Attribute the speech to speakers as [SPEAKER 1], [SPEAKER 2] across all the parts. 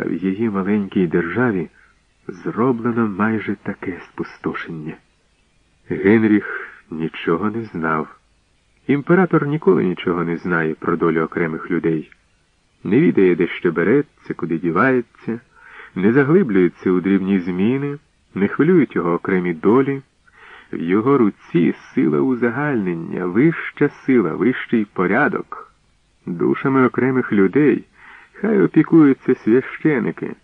[SPEAKER 1] а в її маленькій державі зроблено майже таке спустошення. Генріх нічого не знав. Імператор ніколи нічого не знає про долю окремих людей, не відає, де що береться, куди дівається, не заглиблюється у дрібні зміни, не хвилюють його окремі долі. В його руці сила узагальнення, вища сила, вищий порядок. Душами окремих людей хай опікуються священики.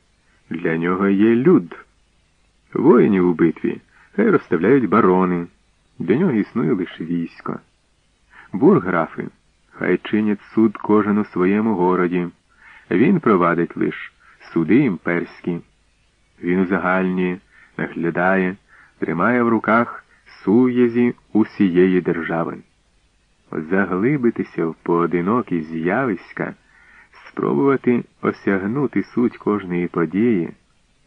[SPEAKER 1] Для нього є люд. Воїнів у битві хай розставляють барони. Для нього існує лише військо. Бурграфи хай чинять суд кожен у своєму городі. Він провадить лиш суди імперські. Він узагальнює, наглядає, тримає в руках сув'язі усієї держави. Заглибитися в поодинокі з'явиська, спробувати осягнути суть кожної події,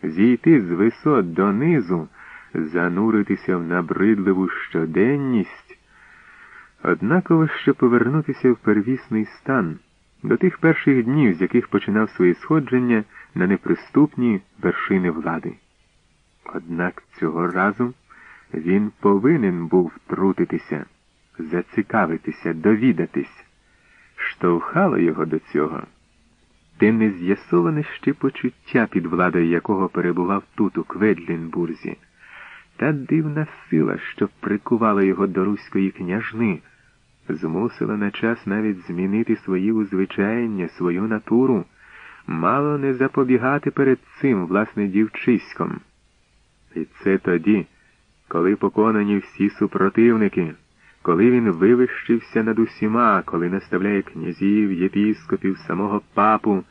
[SPEAKER 1] зійти з висот донизу, зануритися в набридливу щоденність, однаково що повернутися в первісний стан до тих перших днів, з яких починав свої сходження на неприступні вершини влади. Однак цього разу він повинен був втрутитися, зацікавитися, довідатись, штовхало його до цього, те нез'ясоване ще почуття, під владою якого перебував тут, у Кведлінбурзі, та дивна сила, що прикувала його до руської княжни, змусила на час навіть змінити свої узвичаєння, свою натуру, мало не запобігати перед цим, власне, дівчиськом. І це тоді коли поконані всі супротивники, коли він вивищився над усіма, коли наставляє князів, єпіскопів, самого папу,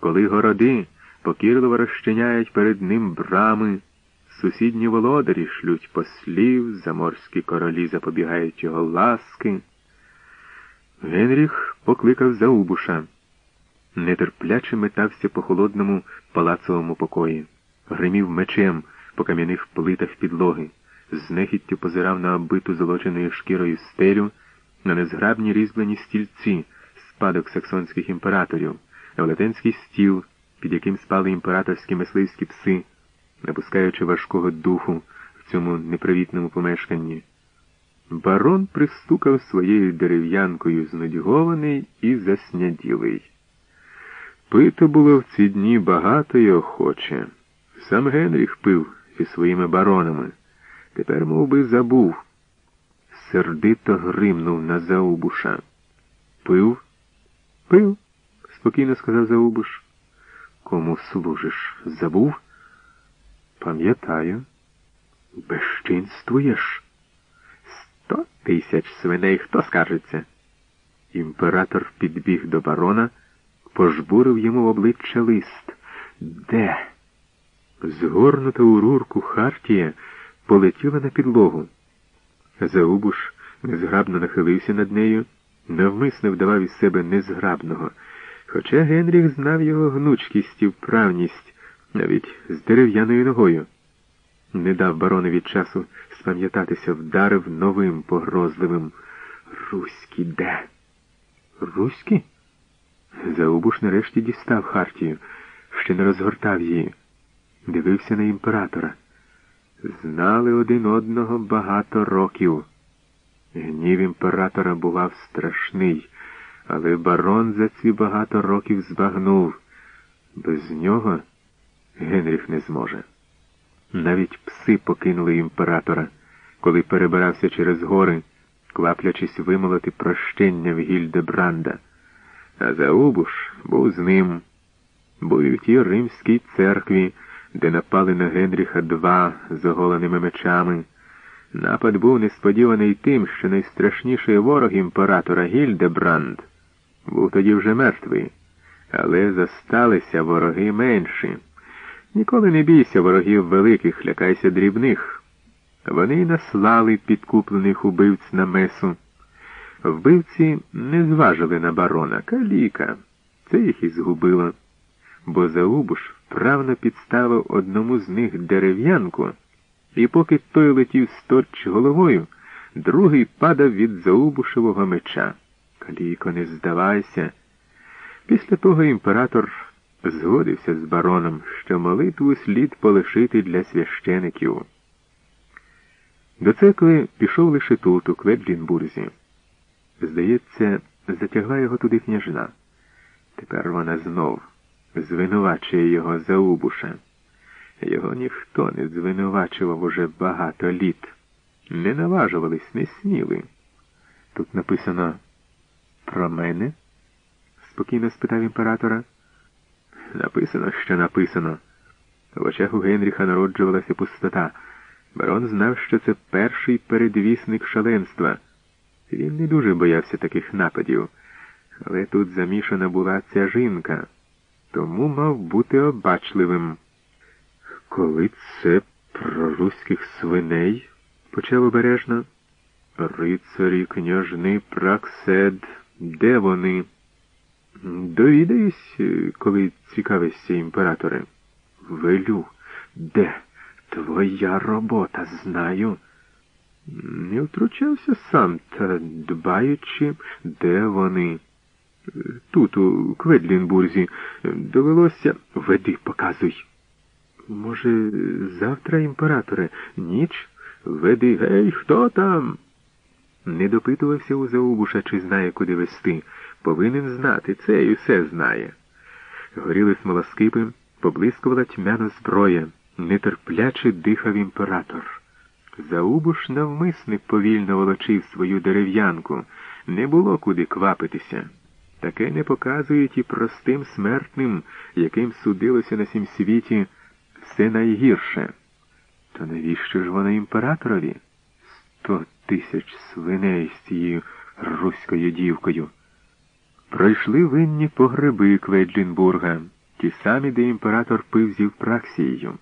[SPEAKER 1] коли городи покірливо розчиняють перед ним брами, сусідні володарі шлють послів, заморські королі запобігають його ласки. Генріх покликав Заубуша. Нетерпляче метався по холодному палацовому покої, гримів мечем по кам'яних плитах підлоги з нехіттю позирав на оббиту золоченою шкірою стелю, на незграбні різьблені стільці, спадок саксонських імператорів, на велетенський стіл, під яким спали імператорські мисливські пси, напускаючи важкого духу в цьому непривітному помешканні. Барон пристукав своєю дерев'янкою знудьгований і засняділий. Пито було в ці дні багато й охоче. Сам Генріх пив зі своїми баронами. Тепер мов би, забув. Сердито гримнув на Заубуша. Пив? Пив, спокійно сказав Заубуш. Кому служиш? Забув? Пам'ятаю. Безчинствуєш? Сто тисяч свиней хто скаржиться? Імператор підбіг до барона, пожбурив йому в обличчя лист. Де? Згорнута у рурку Хартія полетіла на підлогу. Заубуш незграбно нахилився над нею, навмисно вдавав із себе незграбного, хоча Генріх знав його гнучкість і вправність, навіть з дерев'яною ногою. Не дав баронові часу спам'ятатися, вдарив новим погрозливим. Руські де? Руські? Заубуш нарешті дістав Хартію, ще не розгортав її, дивився на імператора знали один одного багато років. Гнів імператора бував страшний, але барон за ці багато років збагнув. Без нього Генріх не зможе. Навіть пси покинули імператора, коли перебирався через гори, кваплячись вимолоти прощення в Гільдебранда. А Заубуш був з ним, був і в тій римській церкві де напали на Генріха два з оголеними мечами. Напад був несподіваний тим, що найстрашніший ворог імператора Гільдебранд був тоді вже мертвий, але зосталися вороги менші. Ніколи не бійся ворогів великих, лякайся дрібних. Вони наслали підкуплених убивць на месу. Вбивці не зважили на барона каліка. Це їх і згубило бо Заубуш вправно підставив одному з них дерев'янку, і поки той летів сторч головою, другий падав від Заубушевого меча. Каліко, не здавайся. Після того імператор згодився з бароном, що молитву слід полишити для священиків. До церкви пішов лише тут, у Кведлінбурзі. Здається, затягла його туди княжна. Тепер вона знов звинувачує його за убуша. Його ніхто не звинувачував уже багато літ. Не наважувались, не сміли. Тут написано про мене? спокійно спитав імператора. Написано, що написано. В очах у Генріха народжувалася пустота. Барон знав, що це перший передвісник шаленства. Він не дуже боявся таких нападів, але тут замішана була ця жінка, тому мав бути обачливим. Коли це про руських свиней, почав обережно. Рицарі, княжни, праксед, де вони? Довідаюсь, коли цікавишся імператоре. Велю, де? Твоя робота, знаю. Не втручався сам, та дбаючи, де вони. Тут, у Кведлінбурзі, довелося веди, показуй. Може, завтра, імператоре, ніч? Веди, гей, хто там? Не допитувався у Заубуша, чи знає, куди вести. Повинен знати, це і все знає. Горіли смолоскипи, поблискувала тьмяна зброя, нетерпляче дихав імператор. Заубуш навмисник повільно волочив свою дерев'янку, не було куди квапитися. Таке не показують і простим смертним, яким судилося на сім світі все найгірше. То навіщо ж вона імператорові? Сто тисяч свиней з цією руською дівкою. Пройшли винні погреби Кведжінбурга, ті самі, де імператор пив зі Євпраксією.